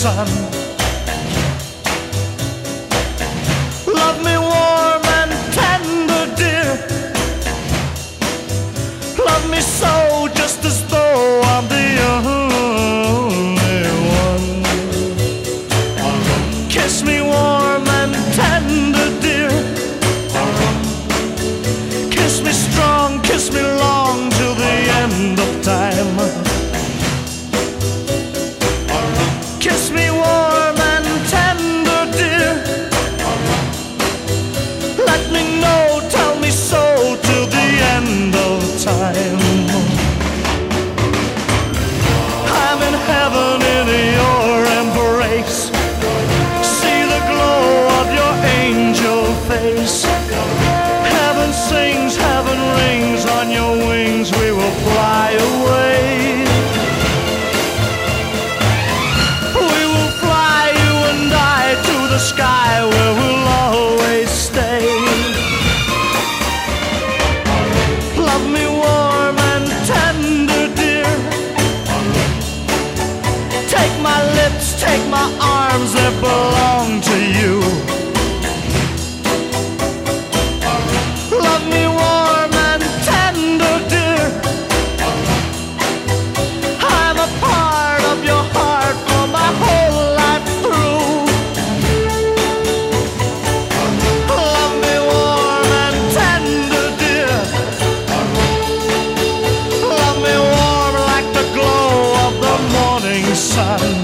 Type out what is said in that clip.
sun. Love me warm and tender, dear. Love me so just as 在。Take my arms, that belong to you. Love me warm and tender, dear. I'm a part of your heart for my whole life through. Love me warm and tender, dear. Love me warm like the glow of the morning sun.